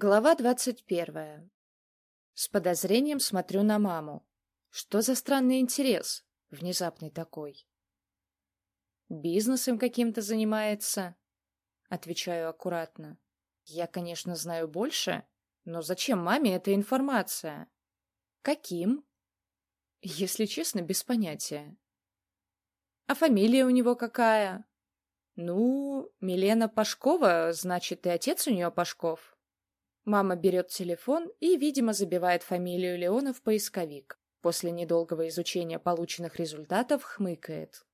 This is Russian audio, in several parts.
Глава двадцать первая. С подозрением смотрю на маму. Что за странный интерес? Внезапный такой. Бизнесом каким-то занимается. Отвечаю аккуратно. Я, конечно, знаю больше, но зачем маме эта информация? Каким? Если честно, без понятия. А фамилия у него какая? Ну, Милена Пашкова, значит, и отец у нее Пашков. Мама берет телефон и, видимо, забивает фамилию Леона в поисковик. После недолгого изучения полученных результатов хмыкает.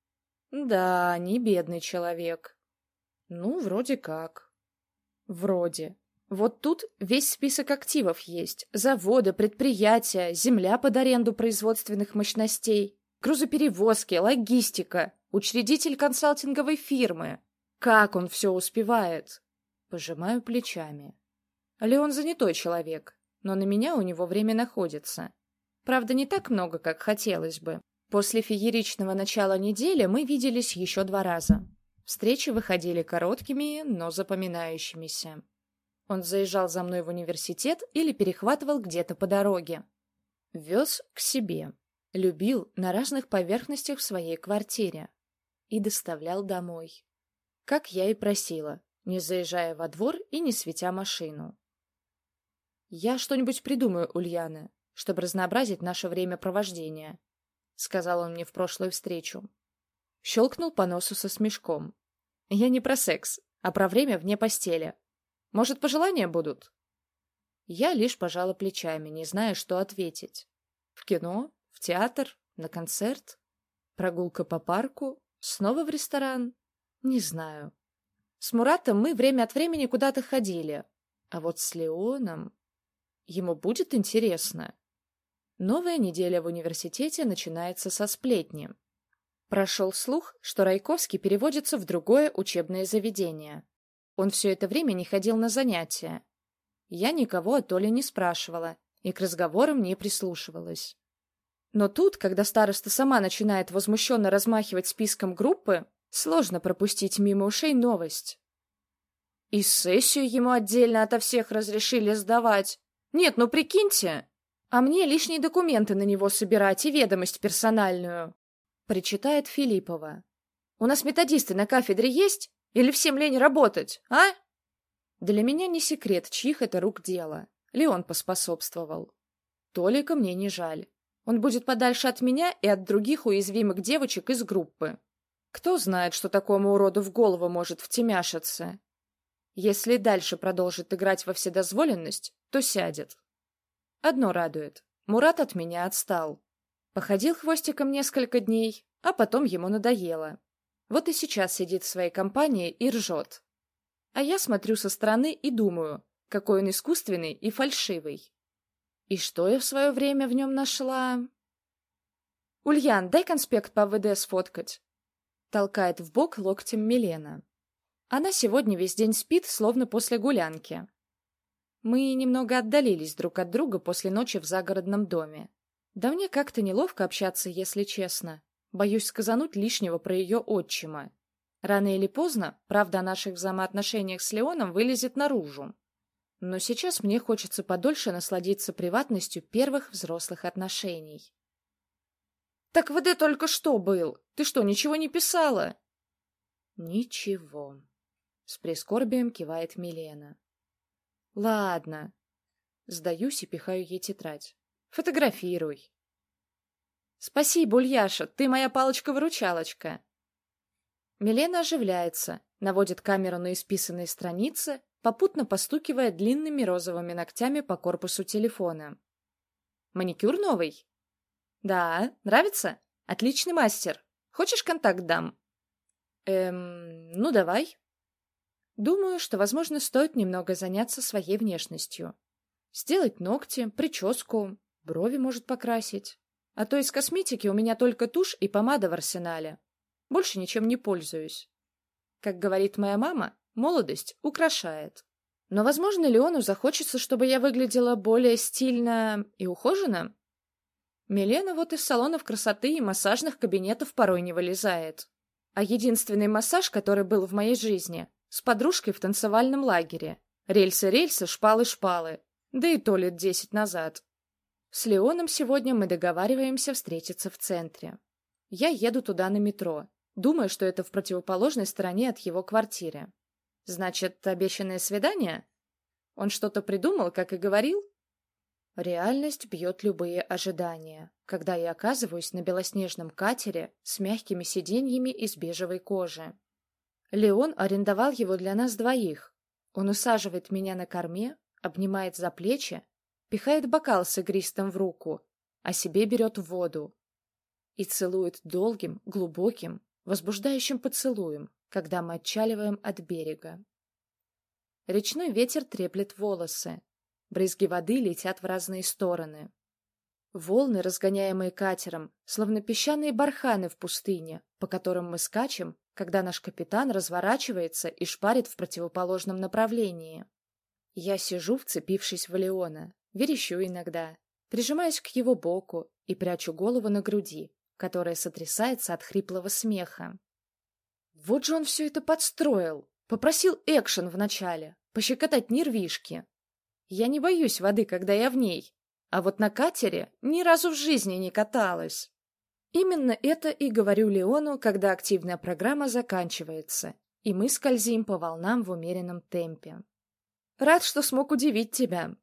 Да, не бедный человек. Ну, вроде как. Вроде. Вот тут весь список активов есть. Заводы, предприятия, земля под аренду производственных мощностей, грузоперевозки, логистика, учредитель консалтинговой фирмы. Как он все успевает? Пожимаю плечами. Леон занятой человек, но на меня у него время находится. Правда, не так много, как хотелось бы. После фееричного начала недели мы виделись еще два раза. Встречи выходили короткими, но запоминающимися. Он заезжал за мной в университет или перехватывал где-то по дороге. Вез к себе. Любил на разных поверхностях в своей квартире. И доставлял домой. Как я и просила, не заезжая во двор и не светя машину. «Я что-нибудь придумаю, Ульяна, чтобы разнообразить наше времяпровождение», — сказал он мне в прошлую встречу. Щелкнул по носу со смешком. «Я не про секс, а про время вне постели. Может, пожелания будут?» Я лишь пожала плечами, не зная, что ответить. В кино? В театр? На концерт? Прогулка по парку? Снова в ресторан? Не знаю. С Муратом мы время от времени куда-то ходили. А вот с Леоном... Ему будет интересно. Новая неделя в университете начинается со сплетни. Прошел слух, что Райковский переводится в другое учебное заведение. Он все это время не ходил на занятия. Я никого о Толе не спрашивала и к разговорам не прислушивалась. Но тут, когда староста сама начинает возмущенно размахивать списком группы, сложно пропустить мимо ушей новость. И сессию ему отдельно ото всех разрешили сдавать. Нет, ну прикиньте, а мне лишние документы на него собирать и ведомость персональную. Причитает Филиппова. У нас методисты на кафедре есть? Или всем лень работать, а? Для меня не секрет, чьих это рук дело. Леон поспособствовал. Толика мне не жаль. Он будет подальше от меня и от других уязвимых девочек из группы. Кто знает, что такому уроду в голову может втемяшиться. Если дальше продолжит играть во вседозволенность, то сядет. Одно радует. Мурат от меня отстал. Походил хвостиком несколько дней, а потом ему надоело. Вот и сейчас сидит в своей компании и ржет. А я смотрю со стороны и думаю, какой он искусственный и фальшивый. И что я в свое время в нем нашла? «Ульян, дай конспект по ВД сфоткать!» Толкает в бок локтем Милена. Она сегодня весь день спит, словно после гулянки. Мы немного отдалились друг от друга после ночи в загородном доме. Да мне как-то неловко общаться, если честно. Боюсь сказануть лишнего про ее отчима. Рано или поздно правда о наших взаимоотношениях с Леоном вылезет наружу. Но сейчас мне хочется подольше насладиться приватностью первых взрослых отношений. «Так ВД только что был! Ты что, ничего не писала?» «Ничего», с прискорбием кивает Милена. Ладно. Сдаюсь и пихаю ей тетрадь. Фотографируй. Спасибо, Ульяша, ты моя палочка-выручалочка. Милена оживляется, наводит камеру на исписанные страницы, попутно постукивая длинными розовыми ногтями по корпусу телефона. Маникюр новый? Да, нравится? Отличный мастер. Хочешь контакт дам? Эм, ну давай. Думаю, что, возможно, стоит немного заняться своей внешностью. Сделать ногти, прическу, брови может покрасить. А то из косметики у меня только тушь и помада в арсенале. Больше ничем не пользуюсь. Как говорит моя мама, молодость украшает. Но, возможно, Леону захочется, чтобы я выглядела более стильно и ухоженно. Милена вот из салонов красоты и массажных кабинетов порой не вылезает. А единственный массаж, который был в моей жизни, с подружкой в танцевальном лагере. Рельсы-рельсы, шпалы-шпалы. Да и то лет десять назад. С Леоном сегодня мы договариваемся встретиться в центре. Я еду туда на метро, думая, что это в противоположной стороне от его квартиры. Значит, обещанное свидание? Он что-то придумал, как и говорил? Реальность бьет любые ожидания, когда я оказываюсь на белоснежном катере с мягкими сиденьями из бежевой кожи. Леон арендовал его для нас двоих. Он усаживает меня на корме, обнимает за плечи, пихает бокал с игристом в руку, а себе берет воду и целует долгим, глубоким, возбуждающим поцелуем, когда мы отчаливаем от берега. Речной ветер треплет волосы, Брызги воды летят в разные стороны. Волны, разгоняемые катером, словно песчаные барханы в пустыне, по которым мы скачем, когда наш капитан разворачивается и шпарит в противоположном направлении. Я сижу, вцепившись в Леона, верещу иногда, прижимаюсь к его боку и прячу голову на груди, которая сотрясается от хриплого смеха. Вот же он все это подстроил, попросил экшен вначале, пощекотать нервишки, я не боюсь воды, когда я в ней, а вот на катере ни разу в жизни не каталась. Именно это и говорю Леону, когда активная программа заканчивается, и мы скользим по волнам в умеренном темпе. Рад, что смог удивить тебя.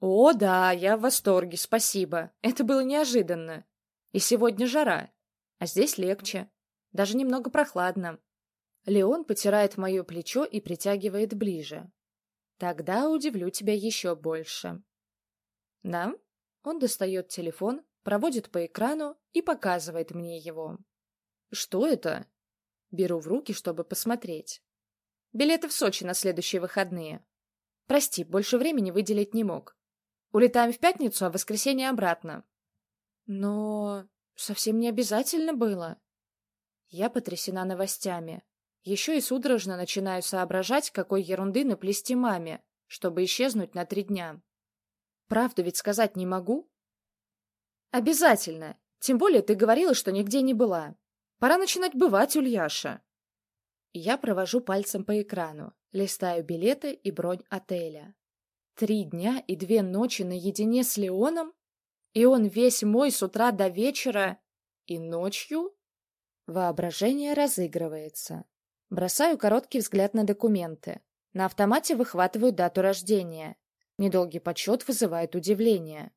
О, да, я в восторге, спасибо. Это было неожиданно. И сегодня жара, а здесь легче. Даже немного прохладно. Леон потирает мое плечо и притягивает ближе. Тогда удивлю тебя еще больше. Да? Он достает телефон, проводит по экрану и показывает мне его. Что это? Беру в руки, чтобы посмотреть. Билеты в Сочи на следующие выходные. Прости, больше времени выделить не мог. Улетаем в пятницу, а в воскресенье обратно. Но совсем не обязательно было. Я потрясена новостями. Еще и судорожно начинаю соображать, какой ерунды наплести маме, чтобы исчезнуть на три дня. Правду ведь сказать не могу? Обязательно. Тем более ты говорила, что нигде не была. Пора начинать бывать, Ульяша. Я провожу пальцем по экрану, листаю билеты и бронь отеля. Три дня и две ночи наедине с Леоном? И он весь мой с утра до вечера и ночью? Воображение разыгрывается. Бросаю короткий взгляд на документы. На автомате выхватываю дату рождения. Недолгий подсчет вызывает удивление.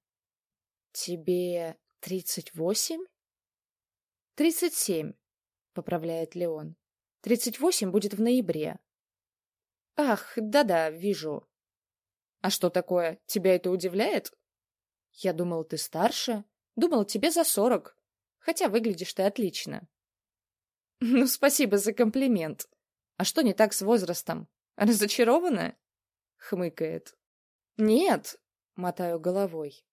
«Тебе тридцать восемь?» «Тридцать семь», — поправляет Леон. «Тридцать восемь будет в ноябре». «Ах, да-да, вижу». «А что такое? Тебя это удивляет?» «Я думал, ты старше. Думал, тебе за сорок. Хотя выглядишь ты отлично». Ну, спасибо за комплимент. А что не так с возрастом? Разочарована? Хмыкает. Нет, мотаю головой.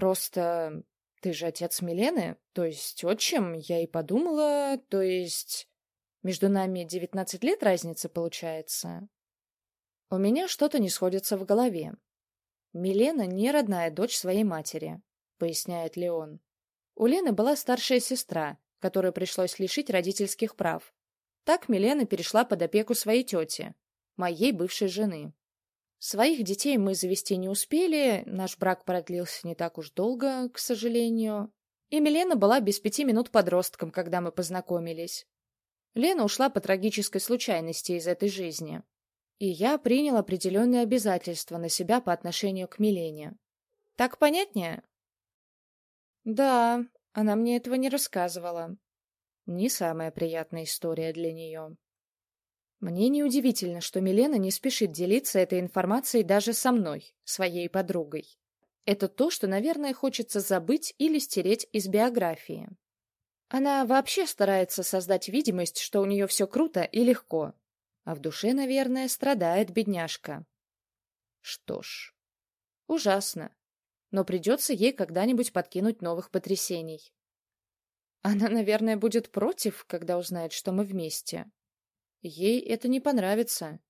Просто ты же отец Милены, то есть отчим, я и подумала, то есть... Между нами девятнадцать лет разница получается. У меня что-то не сходится в голове. Милена не родная дочь своей матери, поясняет Леон. У Лены была старшая сестра, которую пришлось лишить родительских прав. Так Милена перешла под опеку своей тети, моей бывшей жены. Своих детей мы завести не успели, наш брак продлился не так уж долго, к сожалению. И Милена была без пяти минут подростком, когда мы познакомились. Лена ушла по трагической случайности из этой жизни. И я принял определенные обязательства на себя по отношению к Милене. Так понятнее? Да, она мне этого не рассказывала. Не самая приятная история для нее. Мне неудивительно, что Милена не спешит делиться этой информацией даже со мной, своей подругой. Это то, что, наверное, хочется забыть или стереть из биографии. Она вообще старается создать видимость, что у нее все круто и легко. А в душе, наверное, страдает бедняжка. Что ж, ужасно но придется ей когда-нибудь подкинуть новых потрясений. Она, наверное, будет против, когда узнает, что мы вместе. Ей это не понравится.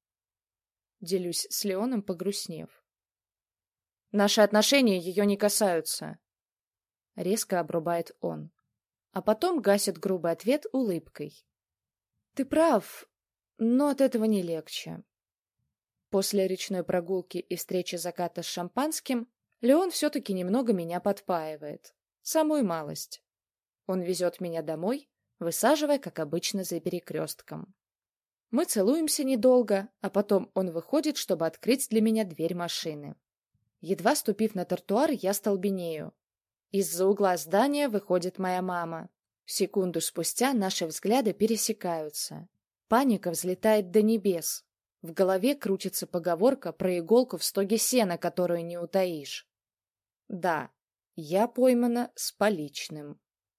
Делюсь с Леоном, погрустнев. Наши отношения ее не касаются. Резко обрубает он. А потом гасит грубый ответ улыбкой. Ты прав, но от этого не легче. После речной прогулки и встречи заката с шампанским Леон все-таки немного меня подпаивает. Самую малость. Он везет меня домой, высаживая, как обычно, за перекрестком. Мы целуемся недолго, а потом он выходит, чтобы открыть для меня дверь машины. Едва ступив на тротуар, я столбенею. Из-за угла здания выходит моя мама. Секунду спустя наши взгляды пересекаются. Паника взлетает до небес. В голове крутится поговорка про иголку в стоге сена, которую не утаишь. Да, я поймана с поличным.